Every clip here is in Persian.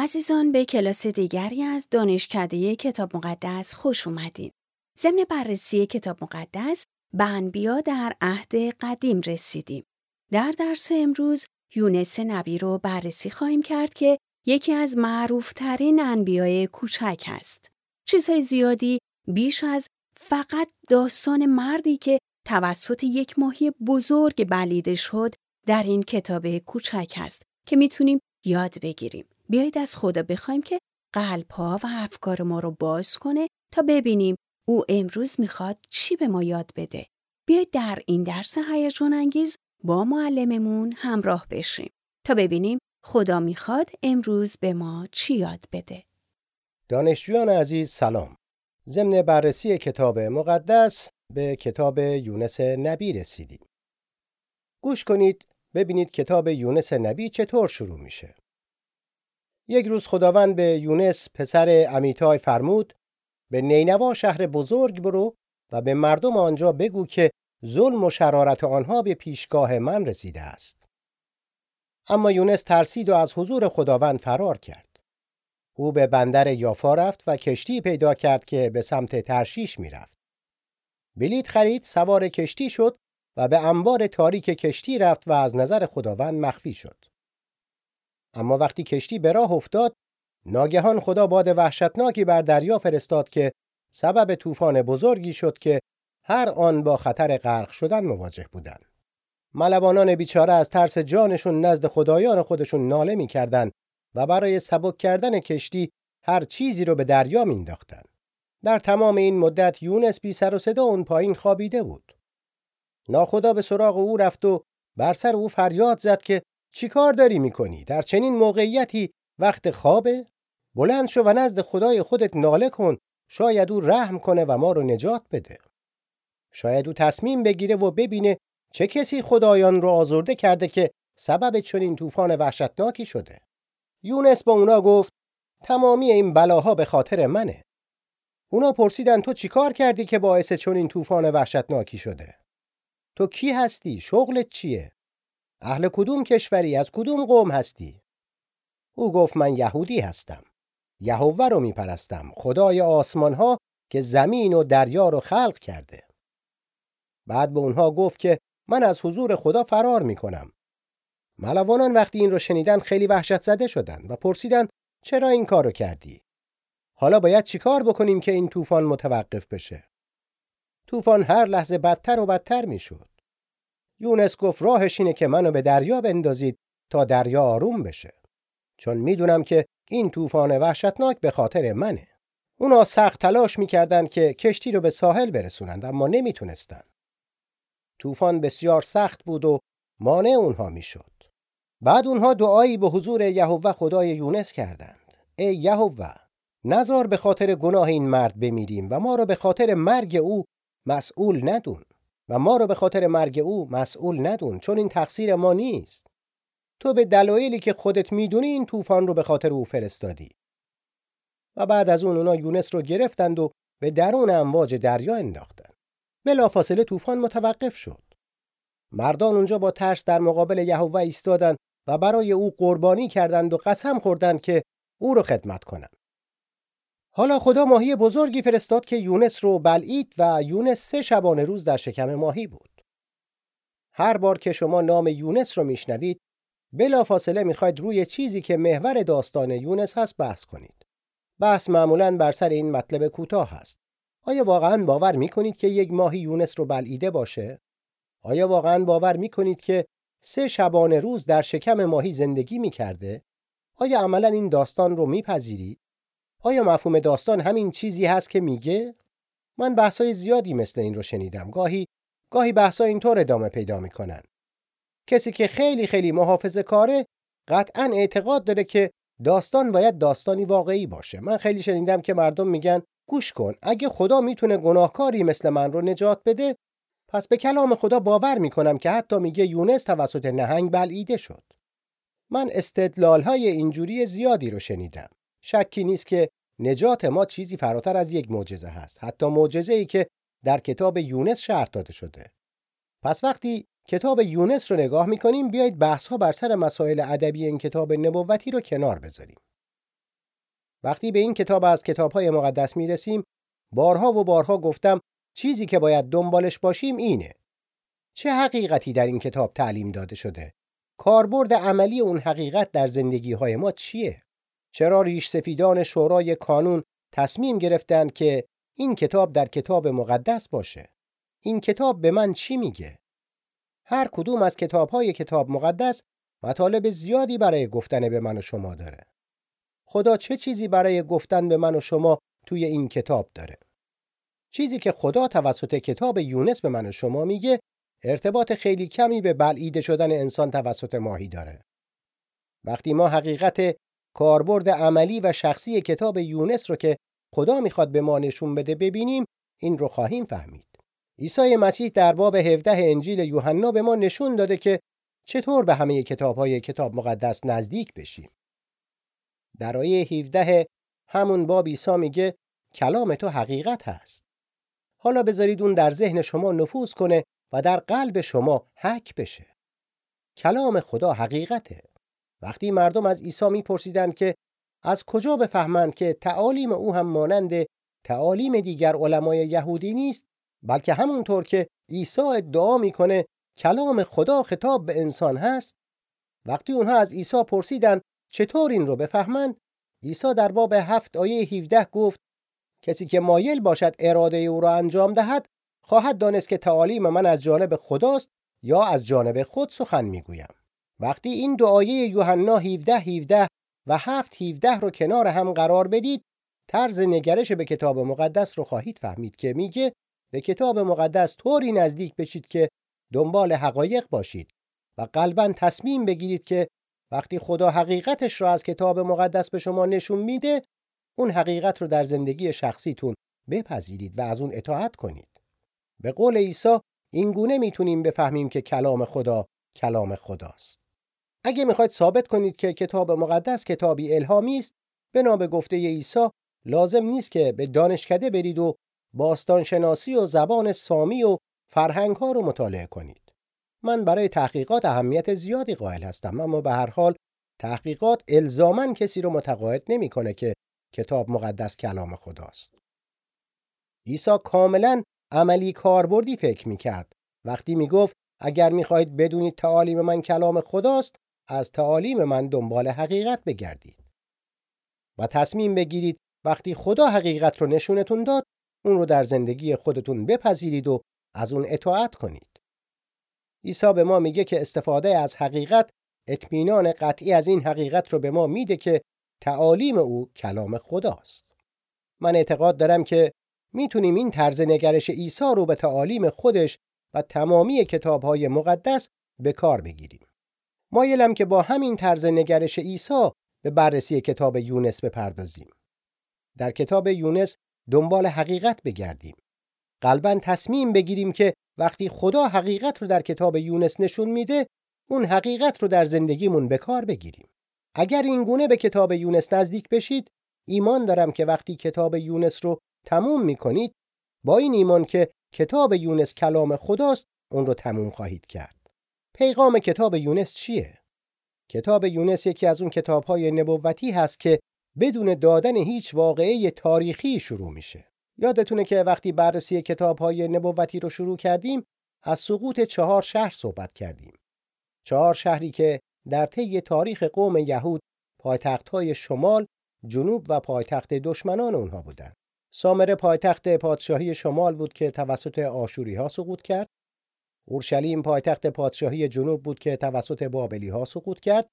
عزیزان به کلاس دیگری از دانشکده کتاب مقدس خوش اومدین. ضمن بررسی کتاب مقدس به انبیا در عهد قدیم رسیدیم. در درس امروز یونس نبی رو بررسی خواهیم کرد که یکی از معروفترین انبیای کوچک است. چیزهای زیادی بیش از فقط داستان مردی که توسط یک ماهی بزرگ بلیده شد در این کتاب کوچک است که می‌تونیم یاد بگیریم. بیایید از خدا بخوایم که قلبها و افکار ما رو باز کنه تا ببینیم او امروز می‌خواد چی به ما یاد بده. بیایید در این درس هیجان انگیز با معلممون همراه بشیم تا ببینیم خدا می‌خواد امروز به ما چی یاد بده. دانشجویان عزیز سلام. ضمن بررسی کتاب مقدس به کتاب یونس نبی رسیدیم. گوش کنید ببینید کتاب یونس نبی چطور شروع میشه. یک روز خداوند به یونس پسر امیتای فرمود به نینوا شهر بزرگ برو و به مردم آنجا بگو که ظلم و شرارت آنها به پیشگاه من رسیده است. اما یونس ترسید و از حضور خداوند فرار کرد. او به بندر یافا رفت و کشتی پیدا کرد که به سمت ترشیش می‌رفت. بلیت خرید سوار کشتی شد و به انبار تاریک کشتی رفت و از نظر خداوند مخفی شد. اما وقتی کشتی به راه افتاد ناگهان خدا باد وحشتناکی بر دریا فرستاد که سبب طوفان بزرگی شد که هر آن با خطر غرق شدن مواجه بودند. ملوانان بیچاره از ترس جانشون نزد خدایان خودشون ناله می‌کردند و برای سبک کردن کشتی هر چیزی رو به دریا مینداختن. در تمام این مدت یونس بی سر و صدا اون پایین خوابیده بود. ناخدا به سراغ او رفت و بر سر او فریاد زد که چیکار داری می‌کنی؟ در چنین موقعیتی وقت خوابه؟ بلند شو و نزد خدای خودت ناله کن شاید او رحم کنه و ما رو نجات بده. شاید او تصمیم بگیره و ببینه چه کسی خدایان رو آزرده کرده که سبب چنین طوفان وحشتناکی شده. یونس با اونا گفت تمامی این بلاها به خاطر منه. اونا پرسیدن تو چیکار کردی که باعث چنین طوفان وحشتناکی شده؟ تو کی هستی؟ شغلت چیه؟ اهل کدوم کشوری از کدوم قوم هستی؟ او گفت من یهودی هستم. یهوه رو میپرستم خدای آسمان ها که زمین و دریا رو خلق کرده. بعد به اونها گفت که من از حضور خدا فرار می‌کنم. ملوانان وقتی این رو شنیدن خیلی وحشت زده شدن و پرسیدن چرا این کارو کردی؟ حالا باید چیکار بکنیم که این طوفان متوقف بشه؟ طوفان هر لحظه بدتر و بدتر می‌شد. یونس گفت راهش اینه که منو به دریا بندازید تا دریا آروم بشه. چون می‌دونم که این طوفان وحشتناک به خاطر منه. اونا سخت تلاش می‌کردن که کشتی رو به ساحل برسونند اما نمی‌تونستن. طوفان بسیار سخت بود و مانع اونها می‌شد. بعد اونها دعایی به حضور یهوه خدای یونس کردند. ای یهوه نزار به خاطر گناه این مرد بمیریم و ما رو به خاطر مرگ او مسئول ندون. و ما رو به خاطر مرگ او مسئول ندون چون این تقصیر ما نیست. تو به دلایلی که خودت می‌دونی این طوفان رو به خاطر او فرستادی. و بعد از اون اونا یونس رو گرفتند و به درون امواج دریا انداختند. بلافاصله طوفان متوقف شد. مردان اونجا با ترس در مقابل یهوه ایستادند و برای او قربانی کردند و قسم خوردند که او رو خدمت کنند حالا خدا ماهی بزرگی فرستاد که یونس رو بلعید و یونس سه شبانه روز در شکم ماهی بود. هر بار که شما نام یونس رو میشنوید بلافاصله می‌خواید روی چیزی که محور داستان یونس هست بحث کنید. بحث معمولا بر سر این مطلب کوتاه هست. آیا واقعا باور می‌کنید که یک ماهی یونس رو بلعیده باشه؟ آیا واقعا باور می‌کنید که سه شبانه روز در شکم ماهی زندگی می‌کرده؟ آیا عملا این داستان رو میپذیرید؟ آیا مفهوم داستان همین چیزی هست که میگه؟ من بحثای زیادی مثل این رو شنیدم. گاهی گاهی بحثا اینطور ادامه پیدا می‌کنن. کسی که خیلی خیلی محافظه کاره قطعا اعتقاد داره که داستان باید داستانی واقعی باشه. من خیلی شنیدم که مردم میگن گوش کن اگه خدا می‌تونه گناهکاری مثل من رو نجات بده پس به کلام خدا باور می‌کنم که حتی میگه یونس توسط نهنگ بلعیده شد. من استدلال های اینجوری زیادی رو شنیدم. شکی نیست که نجات ما چیزی فراتر از یک معجزه هست حتی معجزه ای که در کتاب یونس شرح داده شده. پس وقتی کتاب یونس رو نگاه می‌کنیم بیایید بحث ها بر سر مسائل ادبی این کتاب نبوتی رو کنار بذاریم. وقتی به این کتاب از کتابهای مقدس می‌رسیم بارها و بارها گفتم چیزی که باید دنبالش باشیم اینه. چه حقیقتی در این کتاب تعلیم داده شده؟ کاربرد عملی اون حقیقت در زندگی های ما چیه؟ چرا ریش سفیدان شورای کانون تصمیم گرفتند که این کتاب در کتاب مقدس باشه؟ این کتاب به من چی میگه؟ هر کدوم از کتاب های کتاب مقدس مطالب زیادی برای گفتن به من و شما داره. خدا چه چیزی برای گفتن به من و شما توی این کتاب داره؟ چیزی که خدا توسط کتاب یونس به من و شما میگه ارتباط خیلی کمی به بلعیده شدن انسان توسط ماهی داره. وقتی ما حقیقت کاربرد عملی و شخصی کتاب یونس رو که خدا می‌خواد به ما نشون بده ببینیم این رو خواهیم فهمید. عیسی مسیح در باب 17 انجیل یوحنا به ما نشون داده که چطور به همه کتابهای کتاب مقدس نزدیک بشیم. در آیه 17 همون باب عیسی میگه کلام تو حقیقت هست. حالا بذارید اون در ذهن شما نفوذ کنه و در قلب شما حک بشه. کلام خدا حقیقته. وقتی مردم از عیسی میپرسیدند که از کجا بفهمند که تعالیم او هم مانند تعالیم دیگر علمای یهودی نیست بلکه همونطور که عیسی ادعا می‌کنه کلام خدا خطاب به انسان هست؟ وقتی اونها از عیسی پرسیدند چطور این رو بفهمند عیسی در باب هفت آیه 17 گفت کسی که مایل باشد اراده او را انجام دهد خواهد دانست که تعالیم من از جانب خداست یا از جانب خود سخن می‌گویم. وقتی این دعایه یوحنا 17 17 و 7 17 رو کنار هم قرار بدید طرز نگرش به کتاب مقدس رو خواهید فهمید که میگه به کتاب مقدس طوری نزدیک بشید که دنبال حقایق باشید و قلبا تصمیم بگیرید که وقتی خدا حقیقتش را از کتاب مقدس به شما نشون میده اون حقیقت رو در زندگی شخصیتون بپذیرید و از اون اطاعت کنید. به قول عیسی این گونه می‌تونیم بفهمیم که کلام خدا کلام خداست. اگه می‌خواید ثابت کنید که کتاب مقدس کتابی الهامی است به گفته عیسی لازم نیست که به دانشکده برید و باستانشناسی و زبان سامی و فرهنگ ها رو مطالعه کنید. من برای تحقیقات اهمیت زیادی قائل هستم اما به هر حال تحقیقات الزامن کسی رو متقاعد نمی‌کنه که کتاب مقدس کلام خداست. عیسی کاملا عملی کاربردی فکر می‌کرد. وقتی می‌گفت اگر می‌خواهید بدونید تعالیم من کلام خداست از تعالیم من دنبال حقیقت بگردید. و تصمیم بگیرید وقتی خدا حقیقت رو نشونتون داد اون رو در زندگی خودتون بپذیرید و از اون اطاعت کنید. عیسی به ما میگه که استفاده از حقیقت اطمینان قطعی از این حقیقت رو به ما میده که تعالیم او کلام خداست. من اعتقاد دارم که می‌تونیم این طرز نگرش عیسی رو به تعالیم خودش و تمامی کتابهای مقدس به کار بگیریم. مایلم که با همین طرز نگرش عیسی به بررسی کتاب یونس بپردازیم. در کتاب یونس دنبال حقیقت بگردیم. قلبا تصمیم بگیریم که وقتی خدا حقیقت رو در کتاب یونس نشون میده، اون حقیقت رو در زندگیمون به کار بگیریم. اگر این گونه به کتاب یونس نزدیک بشید، ایمان دارم که وقتی کتاب یونس رو تموم می‌کنید با این ایمان که کتاب یونس کلام خداست اون رو تموم خواهید کرد پیغام کتاب یونس چیه کتاب یونس یکی از اون کتابهای نبوتی هست که بدون دادن هیچ واقعه تاریخی شروع میشه یادتونه که وقتی بررسی کتابهای نبوتی رو شروع کردیم از سقوط چهار شهر صحبت کردیم چهار شهری که در طی تاریخ قوم یهود پایتخت‌های شمال، جنوب و پایتخت دشمنان اونها بودند. سامره پایتخت پادشاهی شمال بود که توسط آشوری ها سقوط کرد. اورشلیم پایتخت پادشاهی جنوب بود که توسط بابلی ها سقوط کرد.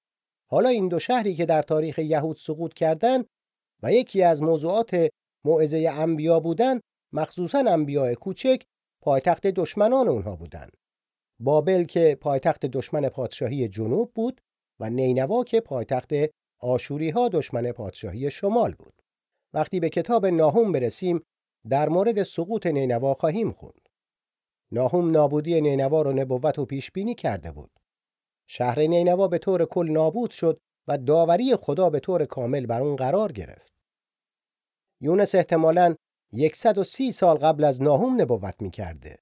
حالا این دو شهری که در تاریخ یهود سقوط کردند و یکی از موضوعات موعظه انبیا بودند، مخصوصا انبیاء کوچک پایتخت دشمنان اونها بودند. بابل که پایتخت دشمن پادشاهی جنوب بود و نینوا که پایتخت آشوری ها دشمن پادشاهی شمال بود. وقتی به کتاب ناهوم برسیم در مورد سقوط نینوا خواهیم خوند. ناهوم نابودی نینوا رو نبوت و پیش بینی کرده بود. شهر نینوا به طور کل نابود شد و داوری خدا به طور کامل بر اون قرار گرفت. یونس احتمالاً 130 سال قبل از ناهوم نبوت می کرده.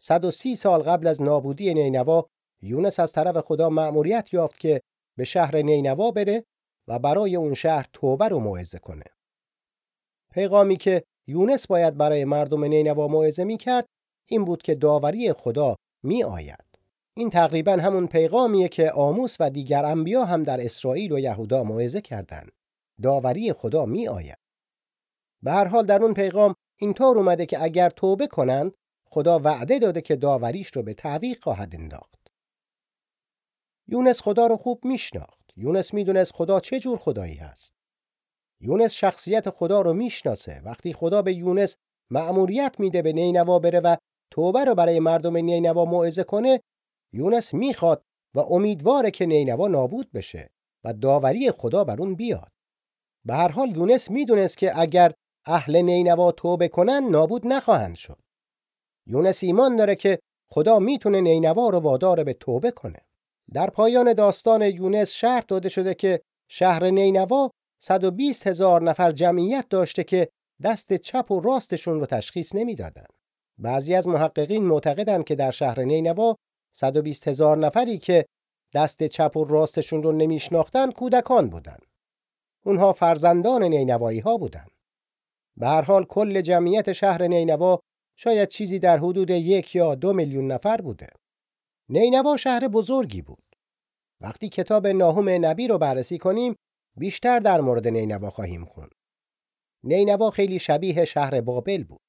130 سال قبل از نابودی نینوا یونس از طرف خدا مأموریت یافت که به شهر نینوا بره و برای اون شهر توبه رو موعظه کنه. پیغامی که یونس باید برای مردم نینوا موعظه می کرد این بود که داوری خدا می آید. این تقریبا همون پیغامیه که آموس و دیگر انبیا هم در اسرائیل و یهودا موعظه کردند. داوری خدا می آید. به هر حال در اون پیغام اینطور اومده که اگر توبه کنند خدا وعده داده که داوریش رو به تعویق خواهد انداخت. یونس خدا رو خوب میشناخت. یونس می‌دونست خدا چه جور خدایی هست. یونس شخصیت خدا رو می‌شناسه. وقتی خدا به یونس مأموریت میده به نینوا بره و توبه رو برای مردم نینوا موعظه کنه، یونس می‌خواد و امیدواره که نینوا نابود بشه و داوری خدا بر اون بیاد. به هر حال یونس می‌دونست که اگر اهل نینوا توبه کنن نابود نخواهند شد. یونس ایمان داره که خدا می‌تونه نینوا رو وادار به توبه کنه. در پایان داستان یونس شرط داده شده که شهر نینوا 120 هزار نفر جمعیت داشته که دست چپ و راستشون رو تشخیص نمی‌دادن. بعضی از محققین معتقدند که در شهر نینوا 120 هزار نفری که دست چپ و راستشون رو نمیشناختن کودکان بودن. اونها فرزندان نینوایی ها بودن. به هر حال کل جمعیت شهر نینوا شاید چیزی در حدود یک یا دو میلیون نفر بوده. نینوا شهر بزرگی بود. وقتی کتاب ناهوم نبی رو بررسی کنیم بیشتر در مورد نینوا خواهیم خوند. نینوا خیلی شبیه شهر بابل بود.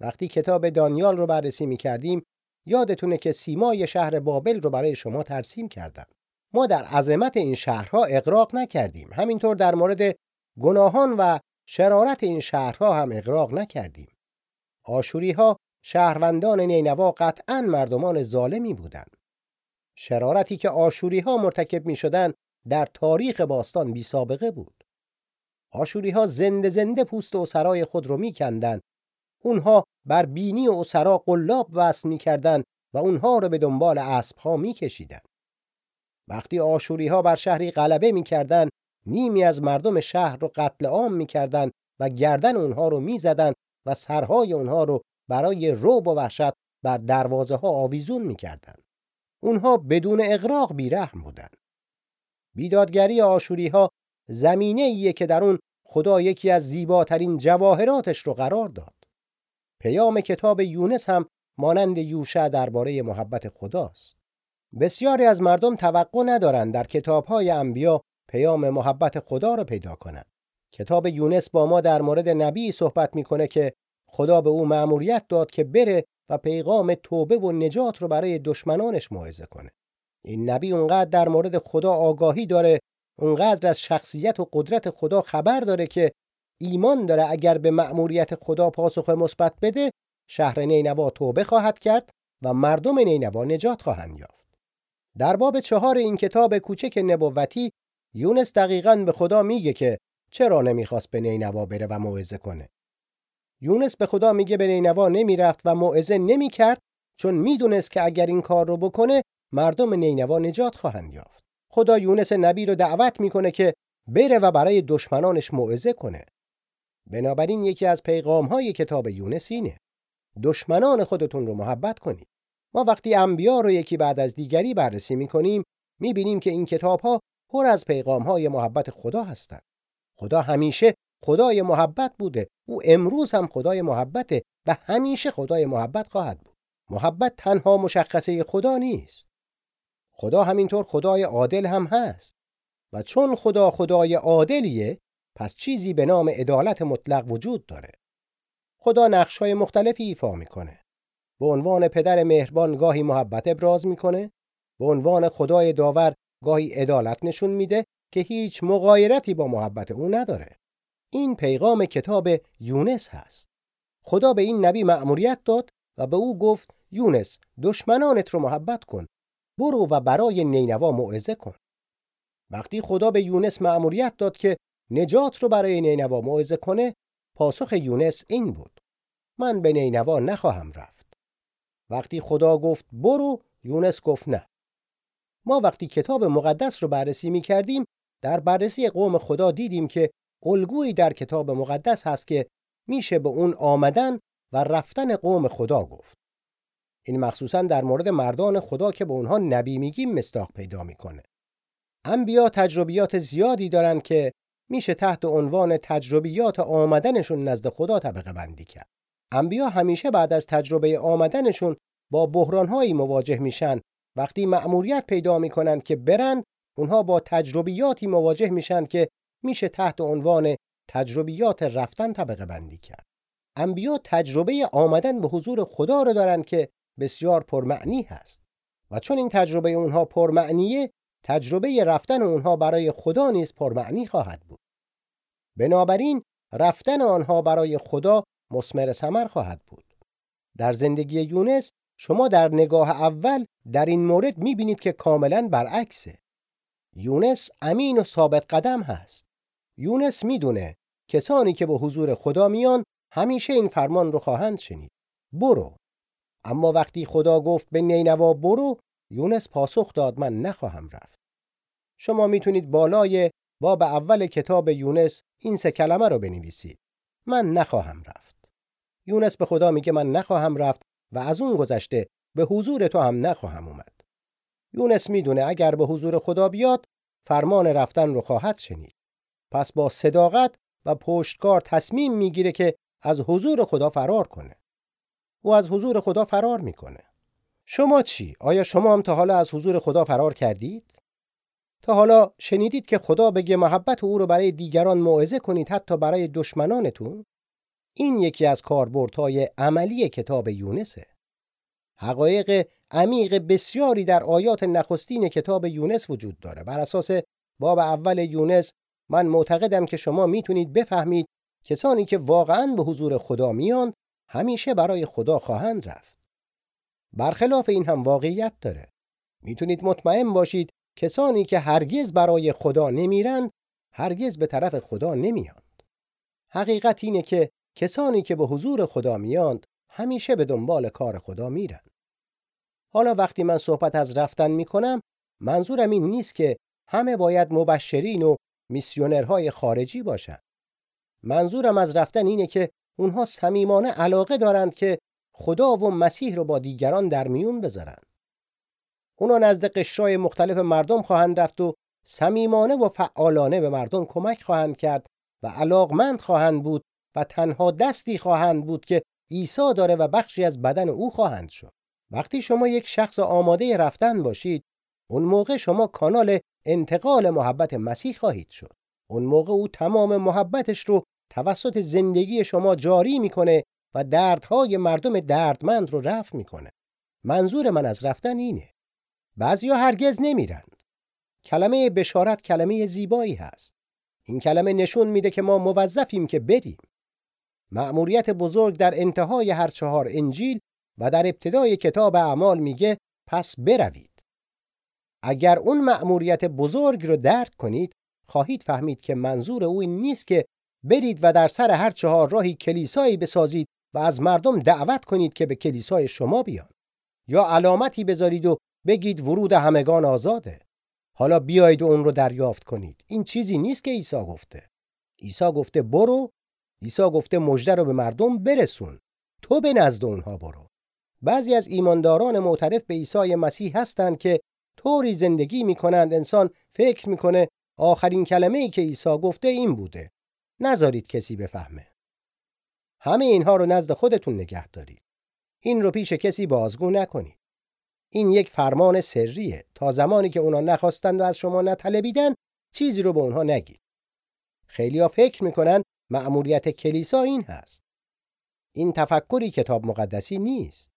وقتی کتاب دانیال رو بررسی می کردیم یادتونه که سیمای شهر بابل رو برای شما ترسیم کردم. ما در عظمت این شهرها اقراق نکردیم. همینطور در مورد گناهان و شرارت این شهرها هم اقراق نکردیم. آشوری ها شهروندان نینوا قطعا مردمان ظالمی بودند. شرارتی که آشوری ها مرتکب می شدن در تاریخ باستان بی سابقه بود. آشوری ها زنده زنده پوست و سرای خود رو می کندن. اونها بر بینی و اسرا قلاب وصل می کردن و اونها رو به دنبال اسب ها می کشیدن. وقتی آشوری ها بر شهری غلبه می کردن نیمی از مردم شهر رو قتل عام می کردن و گردن اونها رو می زدن و سرهای اونها رو برای روب و وحشت بر دروازه ها آویزون می کردن. اونها بدون اغراق بیرحم بودند. بیدادگری آشوری ها زمینه ایه که در اون خدا یکی از زیباترین جواهراتش رو قرار داد. پیام کتاب یونس هم مانند یوشع درباره محبت خداست. بسیاری از مردم توقع ندارند در کتابهای انبیا پیام محبت خدا را پیدا کنند. کتاب یونس با ما در مورد نبی صحبت می‌کنه که خدا به او مأموریت داد که بره و پیغام توبه و نجات رو برای دشمنانش موعظه کنه. این نبی اونقدر در مورد خدا آگاهی داره، اونقدر از شخصیت و قدرت خدا خبر داره که ایمان داره اگر به مأموریت خدا پاسخ مثبت بده، شهر نینوا توبه خواهد کرد و مردم نینوا نجات خواهند یافت. در باب چهار این کتاب کوچک نبوتی یونس دقیقا به خدا میگه که چرا نمی‌خواست به نینوا بره و موعظه کنه. یونس به خدا میگه به نینوا نمی‌رفت و موعظه نمی‌کرد چون می‌دونست که اگر این کار رو بکنه مردم نینوا نجات خواهند یافت. خدا یونس نبی رو دعوت می‌کنه که بره و برای دشمنانش موعظه کنه. بنابراین یکی از پیغام های کتاب یونس اینه. دشمنان خودتون رو محبت کنید. ما وقتی انبیا رو یکی بعد از دیگری بررسی می‌کنیم می‌بینیم که این کتاب ها پر از پیغام های محبت خدا هستند. خدا همیشه خدای محبت بوده او امروز هم خدای محبته و همیشه خدای محبت خواهد بود محبت تنها مشخصه خدا نیست خدا همینطور خدای عادل هم هست و چون خدا خدای عادلیه پس چیزی به نام عدالت مطلق وجود داره. خدا نقشهای مختلفی ایفا می‌کنه. به عنوان پدر مهربان گاهی محبت ابراز می‌کنه. به عنوان خدای داور گاهی عدالت نشون میده که هیچ مغایرتی با محبت او نداره. این پیغام کتاب یونس هست. خدا به این نبی مأموریت داد و به او گفت یونس دشمنانت رو محبت کن. برو و برای نینوا موعظه کن. وقتی خدا به یونس مأموریت داد که نجات رو برای نینوا موعظه کنه پاسخ یونس این بود من به نینوا نخواهم رفت وقتی خدا گفت برو یونس گفت نه ما وقتی کتاب مقدس رو بررسی می کردیم در بررسی قوم خدا دیدیم که الگویی در کتاب مقدس هست که میشه به اون آمدن و رفتن قوم خدا گفت. این مخصوصا در مورد مردان خدا که به اونها نبی میگیم مستاق پیدا می‌کنه. انبیا تجربیات زیادی دارند که میشه تحت عنوان تجربیات آمدنشون نزد خدا طبقه بندی کرد. انبیا همیشه بعد از تجربه آمدنشون با بحرانهایی مواجه میشن وقتی مأموریت پیدا می‌کنند که برند اونها با تجربیاتی مواجه میشن که میشه تحت عنوان تجربیات رفتن طبقه بندی کرد. انبیا تجربه آمدن به حضور خدا رو دارند که بسیار پرمعنی هست و چون این تجربه اونها پرمعنیه تجربه رفتن اونها برای خدا نیز پرمعنی خواهد بود. بنابراین رفتن آنها برای خدا مسمر ثمر خواهد بود. در زندگی یونس شما در نگاه اول در این مورد می‌بینید که کاملا برعکسه. یونس امین و ثابت قدم هست. یونس می‌دونه کسانی که به حضور خدا میان همیشه این فرمان رو خواهند شنید. برو. اما وقتی خدا گفت به نینوا برو یونس پاسخ داد من نخواهم رفت. شما می‌تونید بالای باب اول کتاب یونس این سه کلمه رو بنویسید. من نخواهم رفت. یونس به خدا میگه من نخواهم رفت و از اون گذشته به حضور تو هم نخواهم اومد. یونس می‌دونه اگر به حضور خدا بیاد فرمان رفتن رو خواهد شنید. پس با صداقت و پشتکار تصمیم می‌گیره که از حضور خدا فرار کنه. او از حضور خدا فرار می‌کنه. شما چی؟ آیا شما هم تا حالا از حضور خدا فرار کردید؟ تا حالا شنیدید که خدا بگه محبت او رو برای دیگران موعظه کنید حتی برای دشمنانتون؟ این یکی از کاربردهای عملی کتاب یونسه. حقایق عمیق بسیاری در آیات نخستین کتاب یونس وجود داره. بر اساس باب اول یونس من معتقدم که شما می‌تونید بفهمید کسانی که واقعا به حضور خدا میان همیشه برای خدا خواهند رفت. برخلاف این هم واقعیت داره. می‌تونید مطمئن باشید کسانی که هرگز برای خدا نمیرند هرگز به طرف خدا نمیاند. حقیقت اینه که کسانی که به حضور خدا میاند همیشه به دنبال کار خدا میرن. حالا وقتی من صحبت از رفتن می‌کنم منظورم این نیست که همه باید مبشرین و میسیونرهای خارجی باشن. منظورم از رفتن اینه که اونها صمیمانه علاقه دارند که خدا و مسیح رو با دیگران در میون بذارن. اونا نزد قشرای مختلف مردم خواهند رفت و صمیمانه و فعالانه به مردم کمک خواهند کرد و علاقمند خواهند بود و تنها دستی خواهند بود که عیسی داره و بخشی از بدن او خواهند شد. وقتی شما یک شخص آماده رفتن باشید، اون موقع شما کانال انتقال محبت مسیح خواهید شد. اون موقع او تمام محبتش رو توسط زندگی شما جاری می‌کنه و دردهای مردم دردمند رو رفع می‌کنه. منظور من از رفتن اینه. بعضیا هرگز نمیرند. کلمه بشارت کلمه زیبایی هست. این کلمه نشون میده که ما موظفیم که بریم. مأموریت بزرگ در انتهای هر چهار انجیل و در ابتدای کتاب اعمال میگه پس بروید. اگر اون مأموریت بزرگ رو درک کنید خواهید فهمید که منظور او این نیست که برید و در سر هر چهار راهی کلیسایی بسازید و از مردم دعوت کنید که به کلیسای شما بیان. یا علامتی بذارید و بگید ورود همگان آزاده. حالا بیایید و اون رو دریافت کنید. این چیزی نیست که عیسی گفته. عیسی گفته برو عیسی گفته مژده رو به مردم برسون. تو به نزد اونها برو. بعضی از ایمانداران معترف به عیسی مسیح هستند که طوری زندگی می‌کنند انسان فکر می‌کنه آخرین کلمه ای که عیسی گفته این بوده. نذارید کسی بفهمه. همه اینها رو نزد خودتون نگه دارید. این رو پیش کسی بازگو نکنید. این یک فرمان سریه. تا زمانی که اونا نخواستند و از شما نطلبیدن چیزی رو به اونها نگید. خیلیا فکر می‌کنن مأموریت کلیسا این هست. این تفکری کتاب مقدسی نیست.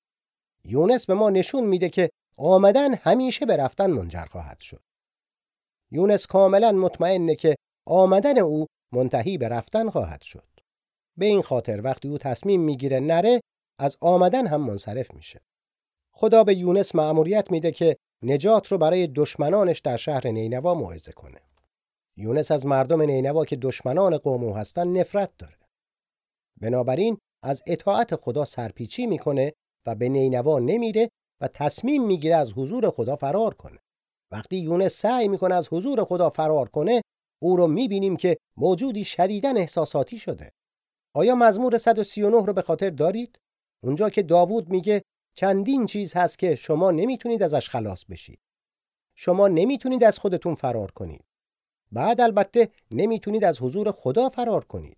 یونس به ما نشون میده که آمدن همیشه به رفتن منجر خواهد شد. یونس کاملا مطمئنه که آمدن او منتهی به رفتن خواهد شد. به این خاطر وقتی او تصمیم می‌گیره نره از آمدن هم منصرف میشه. خدا به یونس مأموریت میده که نجات رو برای دشمنانش در شهر نینوا موعظه کنه. یونس از مردم نینوا که دشمنان قوم او هستن نفرت داره. بنابراین از اطاعت خدا سرپیچی می‌کنه و به نینوا نمیره و تصمیم می‌گیره از حضور خدا فرار کنه. وقتی یونس سعی می‌کنه از حضور خدا فرار کنه او رو می‌بینیم که موجودی شدیدن احساساتی شده. آیا مزمور 139 رو به خاطر دارید اونجا که داوود میگه چندین چیز هست که شما نمی‌تونید ازش خلاص بشید شما نمی‌تونید از خودتون فرار کنید بعد البته نمی‌تونید از حضور خدا فرار کنید.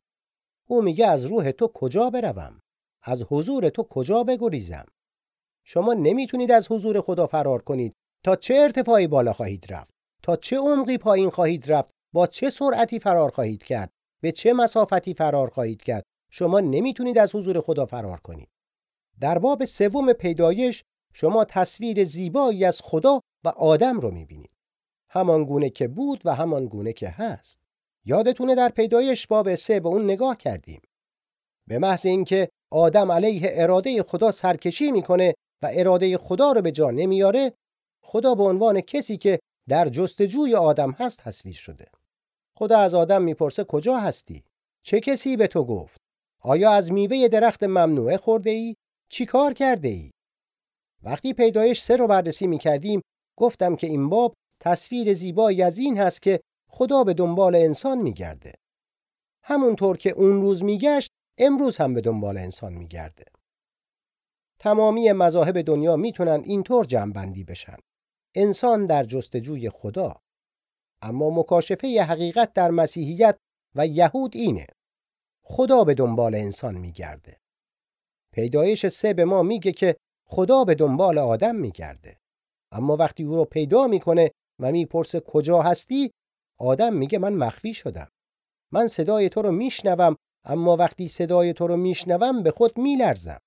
او میگه از روح تو کجا بروم؟ از حضور تو کجا بگریزم؟ شما نمی‌تونید از حضور خدا فرار کنید تا چه ارتفاعی بالا خواهید رفت تا چه عمقی پایین خواهید رفت با چه سرعتی فرار خواهید کرد به چه مسافتی فرار خواهید کرد؟ شما نمی‌تونید از حضور خدا فرار کنید. در باب سوم پیدایش شما تصویر زیبایی از خدا و آدم رو می‌بینید. همان گونه که بود و همان گونه که هست. یادتونه در پیدایش باب سه به اون نگاه کردیم. به محض اینکه آدم علیه اراده خدا سرکشی می‌کنه و اراده خدا رو به جا نمیاره خدا به عنوان کسی که در جستجوی آدم هست تصویر شده. خدا از آدم می‌پرسه کجا هستی؟ چه کسی به تو گفت؟ آیا از میوه درخت ممنوعه خورده ای چی کار کرده ای وقتی پیدایش سه رو بررسی می‌کردیم گفتم که این باب تصویر زیبایی از این هست که خدا به دنبال انسان میگرده. همونطور که اون روز میگشت امروز هم به دنبال انسان میگرده. تمامی مذاهب دنیا می‌تونن اینطور جمعبندی بشن. انسان در جستجوی خدا. اما مکاشفه حقیقت در مسیحیت و یهود اینه. خدا به دنبال انسان میگرده. پیدایش سه به ما میگه که خدا به دنبال آدم میگرده. اما وقتی او رو پیدا می‌کنه و می‌پرسه کجا هستی آدم میگه من مخفی شدم. من صدای تو رو میشنوم اما وقتی صدای تو رو میشنوم به خود میلرزم.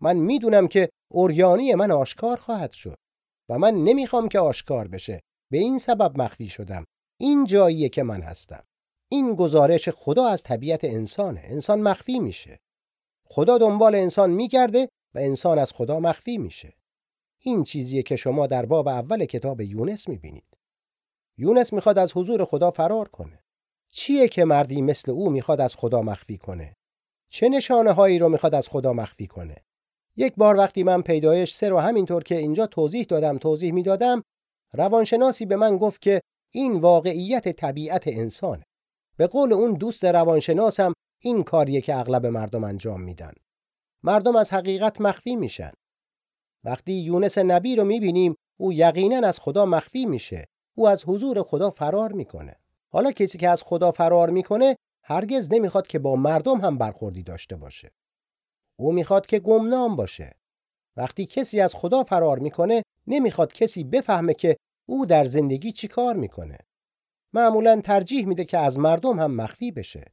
من می‌دونم که اوریانی من آشکار خواهد شد و من نمی‌خوام که آشکار بشه. به این سبب مخفی شدم. این جاییه که من هستم. این گزارش خدا از طبیعت انسانه. انسان مخفی میشه. خدا دنبال انسان میگرده و انسان از خدا مخفی میشه. این چیزیه که شما در باب اول کتاب یونس می‌بینید. یونس می‌خواد از حضور خدا فرار کنه. چیه که مردی مثل او می‌خواد از خدا مخفی کنه؟ چه نشانه هایی رو می‌خواد از خدا مخفی کنه؟ یک بار وقتی من پیدایش سه رو همینطور که اینجا توضیح دادم توضیح می‌دادم روانشناسی به من گفت که این واقعیت طبیعت انسانه. به قول اون دوست روانشناسم این کاریه که اغلب مردم انجام میدن. مردم از حقیقت مخفی میشن. وقتی یونس نبی رو می‌بینیم او یقینا از خدا مخفی میشه. او از حضور خدا فرار می‌کنه. حالا کسی که از خدا فرار می‌کنه هرگز نمی‌خواد که با مردم هم برخوردی داشته باشه. او می‌خواد که گمنام باشه. وقتی کسی از خدا فرار می‌کنه نمی‌خواد کسی بفهمه که او در زندگی چی کار می‌کنه. معمولا ترجیح میده که از مردم هم مخفی بشه.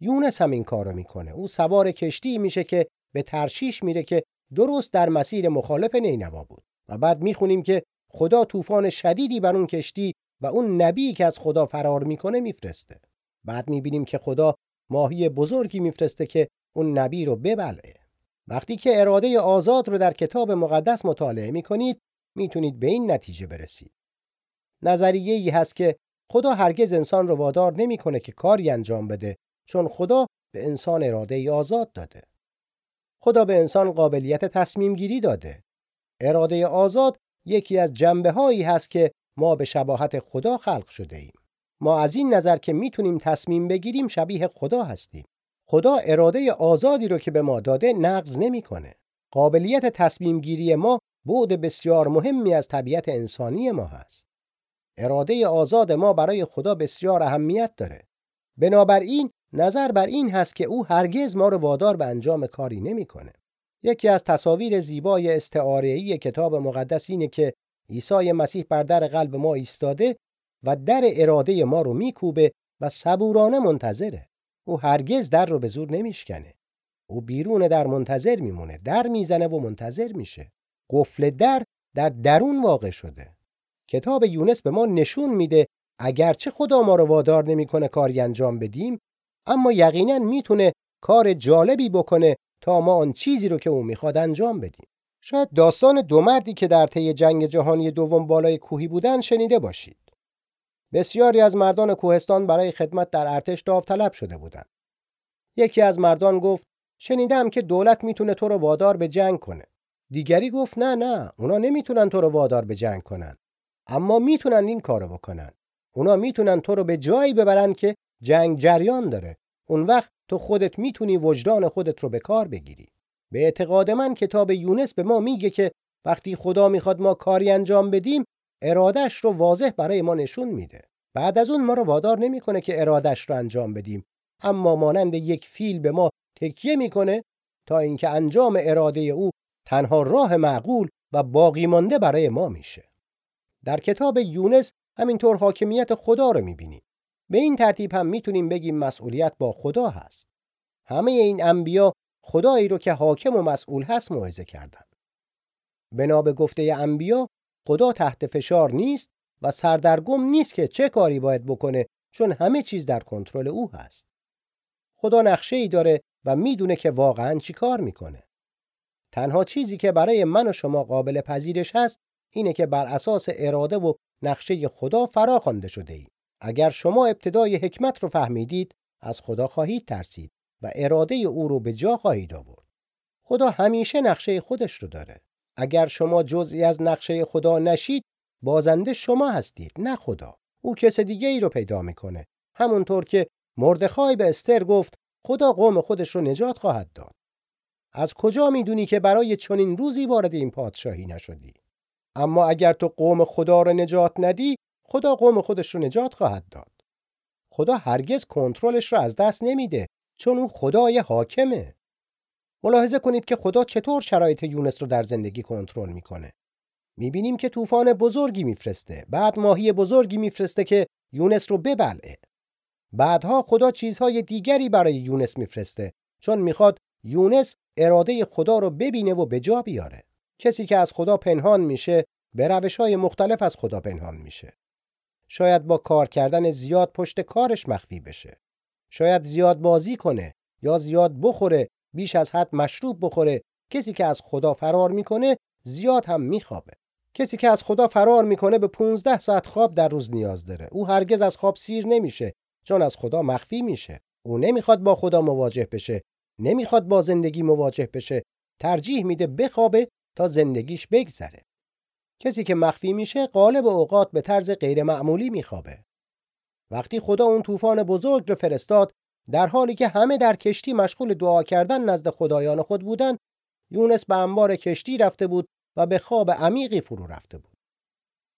یونس هم این کارو می‌کنه. او سوار کشتی میشه که به ترشیش میره که درست در مسیر مخالف نینوا بود. و بعد می‌خونیم که خدا طوفان شدیدی بر اون کشتی و اون نبی که از خدا فرار می‌کنه میفرسته. بعد می‌بینیم که خدا ماهی بزرگی میفرسته که اون نبی رو ببلعه وقتی که اراده آزاد رو در کتاب مقدس مطالعه می‌کنید می‌تونید به این نتیجه برسید. نظریه ای هست که خدا هرگز انسان رو وادار نمی‌کنه که کاری انجام بده چون خدا به انسان اراده ای آزاد داده. خدا به انسان قابلیت تصمیم گیری داده. اراده آزاد یکی از جنبه هایی هست که ما به شباهت خدا خلق شده ایم. ما از این نظر که می‌تونیم تصمیم بگیریم شبیه خدا هستیم. خدا اراده آزادی رو که به ما داده نقض نمی‌کنه. قابلیت تصمیم گیری ما بعد بسیار مهمی از طبیعت انسانی ما هست. اراده آزاد ما برای خدا بسیار اهمیت داره. بنابراین نظر بر این هست که او هرگز ما رو وادار به انجام کاری نمی‌کنه. یکی از تصاویر زیبای استعاره‌ای کتاب مقدس اینه که عیسی مسیح بر در قلب ما ایستاده و در اراده ما رو میکوبه و صبورانه منتظره. او هرگز در رو به زور نمیشکنه. او بیرون در منتظر میمونه در می‌زنه و منتظر میشه. قفل در در درون واقع شده. کتاب یونس به ما نشون میده اگرچه خدا ما رو وادار نمی‌کنه کاری انجام بدیم اما یقینا می‌تونه کار جالبی بکنه تا ما آن چیزی رو که او می‌خواد انجام بدیم. شاید داستان دو مردی که در طی جنگ جهانی دوم بالای کوهی بودن شنیده باشید. بسیاری از مردان کوهستان برای خدمت در ارتش داوطلب شده بودند. یکی از مردان گفت شنیدم که دولت می‌تونه تو رو وادار به جنگ کنه. دیگری گفت نه نه اونا نمی‌تونن تو رو وادار به جنگ کنن. اما می‌تونن این کارو بکنن. اونا می‌تونن تو رو به جایی ببرن که جنگ جریان داره. اون وقت تو خودت می‌تونی وجدان خودت رو به کار بگیری. به اعتقاد من کتاب یونس به ما میگه که وقتی خدا می‌خواد ما کاری انجام بدیم ارادش رو واضح برای ما نشون میده. بعد از اون ما رو وادار نمی‌کنه که ارادش رو انجام بدیم. اما مانند یک فیل به ما تکیه می‌کنه تا اینکه انجام اراده او تنها راه معقول و باقی مانده برای ما میشه. در کتاب یونس همینطور حاکمیت خدا رو می‌بینیم. به این ترتیب هم می‌تونیم بگیم مسئولیت با خدا هست. همه این انبیا خدایی رو که حاکم و مسئول هست موعظه کردند بنا به گفته انبیا خدا تحت فشار نیست و سردرگم نیست که چه کاری باید بکنه چون همه چیز در کنترل او هست خدا نقشه ای داره و می‌دونه که واقعا چی کار می‌کنه تنها چیزی که برای من و شما قابل پذیرش هست اینه که بر اساس اراده و نقشه خدا فرا خوانده شده ای. اگر شما ابتدای حکمت رو فهمیدید از خدا خواهید ترسید و اراده او رو به جا خواهید آورد. خدا همیشه نقشه خودش رو داره. اگر شما جزئی از نقشه خدا نشید بازنده شما هستید نه خدا. او کس دیگه ای رو پیدا می‌کنه. همونطور که مردخای به استر گفت خدا قوم خودش رو نجات خواهد داد. از کجا می‌دونی که برای چنین روزی وارد این پادشاهی نشدی؟ اما اگر تو قوم خدا رو نجات ندی خدا قوم خودش رو نجات خواهد داد خدا هرگز کنترلش رو از دست نمیده چون او خدای حاکمه ملاحظه کنید که خدا چطور شرایط یونس رو در زندگی کنترل می‌کنه. می‌بینیم که طوفان بزرگی میفرسته. بعد ماهی بزرگی میفرسته که یونس رو ببلعه. بعدها خدا چیزهای دیگری برای یونس میفرسته. چون می‌خواد یونس اراده خدا رو ببینه و به جا بیاره. کسی که از خدا پنهان میشه به روش های مختلف از خدا پنهان میشه. شاید با کار کردن زیاد پشت کارش مخفی بشه. شاید زیاد بازی کنه یا زیاد بخوره بیش از حد مشروب بخوره. کسی که از خدا فرار می‌کنه زیاد هم میخوابه. کسی که از خدا فرار می‌کنه به 15 ساعت خواب در روز نیاز داره. او هرگز از خواب سیر نمیشه چون از خدا مخفی میشه. او نمی‌خواد با خدا مواجه بشه. نمی‌خواد با زندگی مواجه بشه. ترجیح میده بخوابه تا زندگیش بگذره. کسی که مخفی میشه غالب اوقات به طرز غیر معمولی میخوابه. وقتی خدا اون طوفان بزرگ رو فرستاد در حالی که همه در کشتی مشغول دعا کردن نزد خدایان خود بودن یونس به انبار کشتی رفته بود و به خواب عمیقی فرو رفته بود.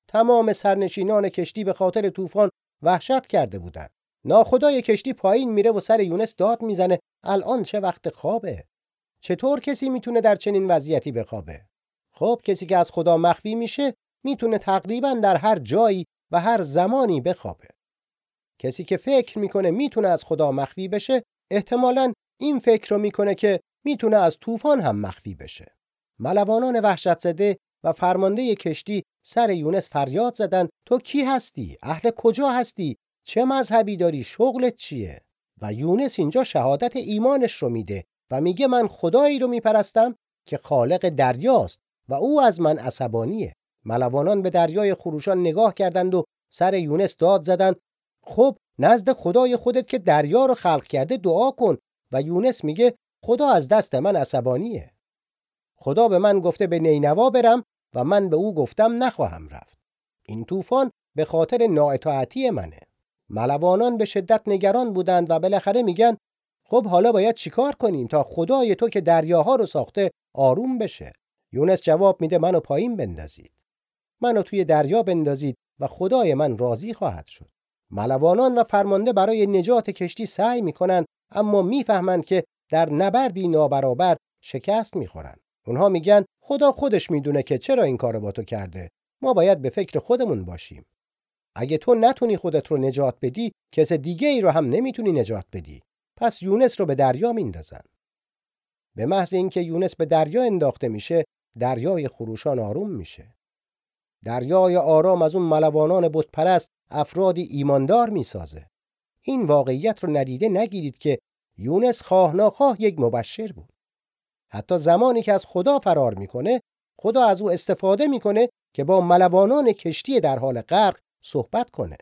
تمام سرنشینان کشتی به خاطر طوفان وحشت کرده بودند. ناخدای کشتی پایین میره و سر یونس داد می‌زنه الان چه وقت خوابه چطور کسی می‌تونه در چنین وضعیتی بخوابه خب کسی که از خدا مخفی میشه می‌تونه تقریبا در هر جایی و هر زمانی بخوابه کسی که فکر می‌کنه می‌تونه از خدا مخفی بشه احتمالا این فکر رو می‌کنه که می‌تونه از طوفان هم مخفی بشه. ملوانان وحشت زده و فرمانده کشتی سر یونس فریاد زدن تو کی هستی؟ اهل کجا هستی؟ چه مذهبی داری؟ شغلت چیه؟ و یونس اینجا شهادت ایمانش رو میده و میگه من خدایی رو میپرستم که خالق دریاست و او از من عصبانیه. ملوانان به دریای خروشان نگاه کردند و سر یونس داد زدند خب نزد خدای خودت که دریا رو خلق کرده دعا کن. و یونس میگه خدا از دست من عصبانیه. خدا به من گفته به نینوا برم و من به او گفتم نخواهم رفت. این طوفان به خاطر نااطاعتی منه. ملوانان به شدت نگران بودند و بالاخره میگن خب حالا باید چیکار کنیم تا خدای تو که دریاها رو ساخته آروم بشه؟ یونس جواب میده منو پایین بندازید. منو توی دریا بندازید و خدای من راضی خواهد شد. ملوانان و فرمانده برای نجات کشتی سعی می‌کنن اما می‌فهمند که در نبردی نابرابر شکست می‌خورن اونها میگن خدا خودش می‌دونه که چرا این کارو با تو کرده. ما باید به فکر خودمون باشیم. اگه تو نتونی خودت رو نجات بدی کس دیگه ای رو هم نمی‌تونی نجات بدی. پس یونس رو به دریا میندازن. به محض اینکه یونس به دریا انداخته میشه دریای خروشان آروم میشه. دریای آرام از اون ملوانان بتپرست افرادی ایماندار می‌سازه. این واقعیت رو ندیده نگیرید که یونس خواه ناخواه یک مبشر بود. حتی زمانی که از خدا فرار می‌کنه خدا از او استفاده می‌کنه که با ملوانان کشتی در حال غرق صحبت کنه.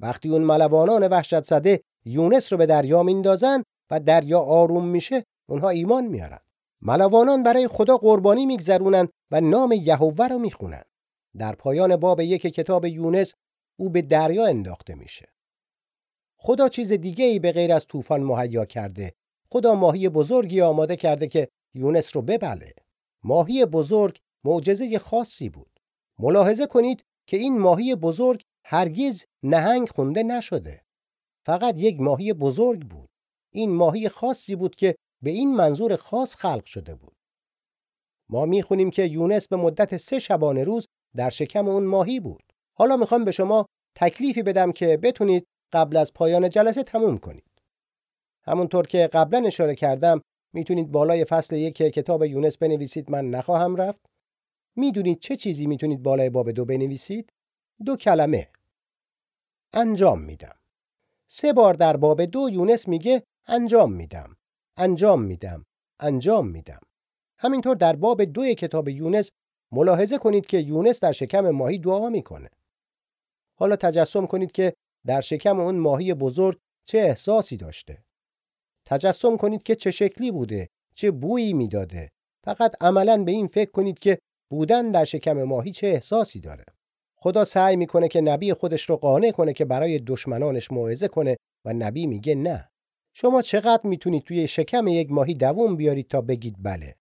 وقتی اون ملوانان وحشت زده یونس رو به دریا میندازن و دریا آروم میشه اونها ایمان میارن ملوانان برای خدا قربانی میگذرونن و نام یهوه رو می‌خونن. در پایان باب یک کتاب یونس او به دریا انداخته میشه خدا چیز دیگه ای به غیر از طوفان مهیا کرده خدا ماهی بزرگی آماده کرده که یونس رو ببله ماهی بزرگ معجزه خاصی بود ملاحظه کنید که این ماهی بزرگ هرگز نهنگ خونده نشده. فقط یک ماهی بزرگ بود. این ماهی خاصی بود که به این منظور خاص خلق شده بود. ما می‌خونیم که یونس به مدت سه شبانه روز در شکم اون ماهی بود. حالا می‌خوام به شما تکلیفی بدم که بتونید قبل از پایان جلسه تموم کنید. همونطور که قبلا اشاره کردم می‌تونید بالای فصل یک کتاب یونس بنویسید من نخواهم رفت. می‌دونید چه چیزی می‌تونید بالای باب دو بنویسید؟ دو کلمه. انجام میدم. سه بار در باب دو یونس میگه انجام میدم. انجام میدم. انجام میدم. همینطور در باب دو کتاب یونس ملاحظه کنید که یونس در شکم ماهی دعا می‌کنه. حالا تجسم کنید که در شکم اون ماهی بزرگ چه احساسی داشته. تجسم کنید که چه شکلی بوده، چه بویی می‌داده. فقط عملا به این فکر کنید که بودن در شکم ماهی چه احساسی داره. خدا سعی می‌کنه که نبی خودش رو قانع کنه که برای دشمنانش موعظه کنه و نبی میگه نه. شما چقدر می‌تونید توی شکم یک ماهی دووم بیارید تا بگید بله.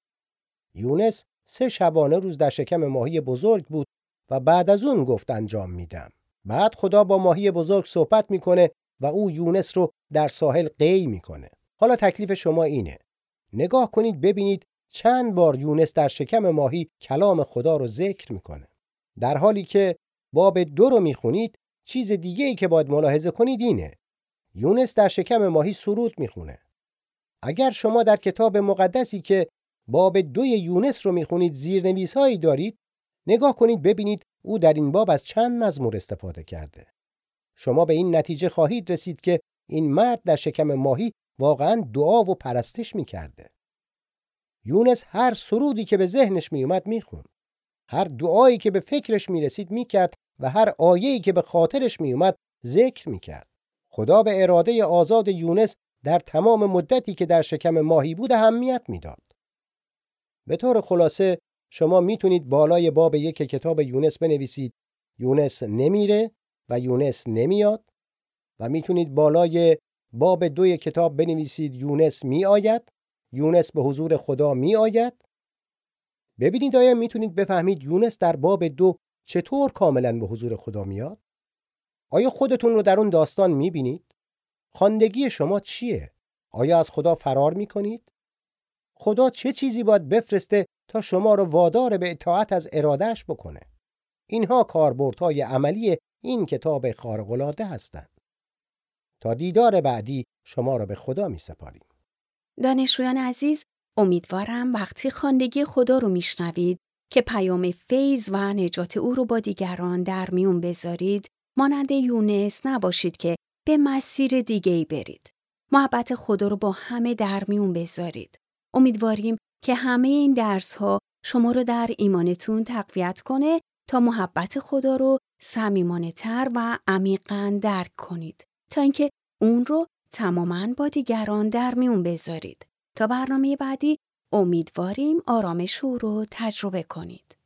یونس سه شبانه روز در شکم ماهی بزرگ بود و بعد از اون گفت انجام میدم. بعد خدا با ماهی بزرگ صحبت می‌کنه و او یونس رو در ساحل قی می‌کنه. حالا تکلیف شما اینه. نگاه کنید ببینید چند بار یونس در شکم ماهی کلام خدا رو ذکر می‌کنه. در حالی که باب دو رو می‌خونید چیز دیگه ای که باید ملاحظه کنید اینه. یونس در شکم ماهی سرود می‌خونه. اگر شما در کتاب مقدسی که باب دوی یونس رو می‌خونید زیرنویس هایی دارید نگاه کنید ببینید او در این باب از چند مزمور استفاده کرده. شما به این نتیجه خواهید رسید که این مرد در شکم ماهی واقعا دعا و پرستش می‌کرده. یونس هر سرودی که به ذهنش میومد می‌خوند. هر دعایی که به فکرش می‌رسید می‌کرد و هر آیه‌ای که به خاطرش میومد ذکر می‌کرد. خدا به اراده آزاد یونس در تمام مدتی که در شکم ماهی بود اهمیت می‌داد. به طور خلاصه شما می‌تونید بالای باب یک کتاب یونس بنویسید. یونس نمیره و یونس نمیاد و می‌تونید بالای باب دوی کتاب بنویسید. یونس میآید. یونس به حضور خدا میآید. ببینید آیا می‌تونید بفهمید یونس در باب دو چطور کاملا به حضور خدا میاد؟ آیا خودتون رو در اون داستان می‌بینید؟ خواندگی شما چیه؟ آیا از خدا فرار می‌کنید؟ خدا چه چیزی باید بفرسته تا شما رو وادار به اطاعت از ارادهش بکنه اینها کاربردهای عملی این کتاب خارق‌العاده هستند تا دیدار بعدی شما را به خدا می سپاریم. دانشجویان عزیز امیدوارم وقتی خواندگی خدا رو میشنوید که پیام فیض و نجات او رو با دیگران در میون بذارید مانند یونس نباشید که به مسیر دیگه ای برید. محبت خدا رو با همه در میون بذارید. امیدواریم که همه این درس ها شما رو در ایمانتون تقویت کنه تا محبت خدا رو صمیمانه تر و عمیقا درک کنید تا اینکه اون رو تماما با دیگران در میون بذارید تا برنامه بعدی امیدواریم آرامش او رو تجربه کنید.